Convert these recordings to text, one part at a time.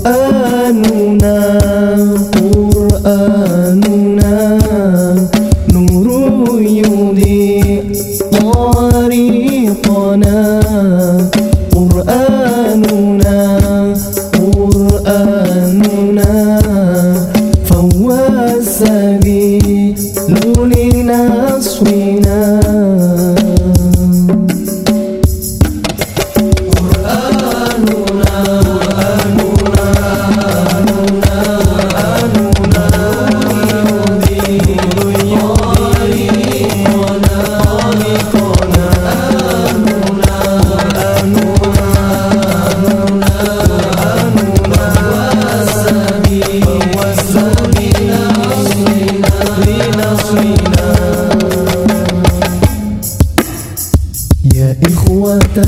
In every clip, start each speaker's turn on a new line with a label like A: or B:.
A: Quranuna Quranuna Nuru yudi Tariqana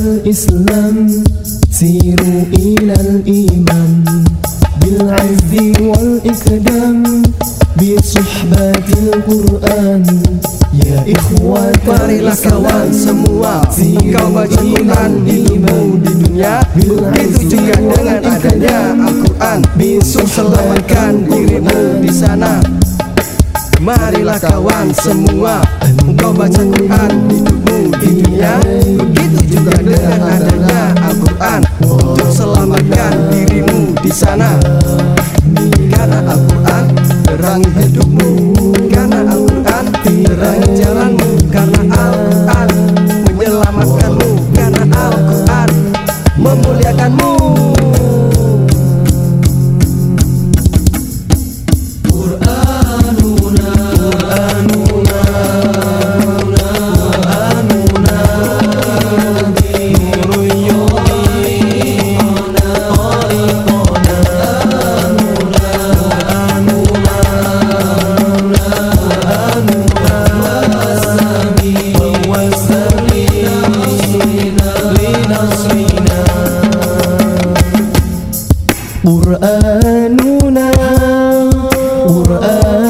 A: الإسلام سيروا إلى الإيمان بالعز والإقدام بصحبة القرآن يا إخوة
B: Marilah kawan semua Engkau baca Quran hidupmu di dunia Begitu juga dengan adanya Al-Quran Untuk selamatkan dirimu di sana Marilah kawan semua Engkau baca Quran hidupmu di dunia قرآننا قرآن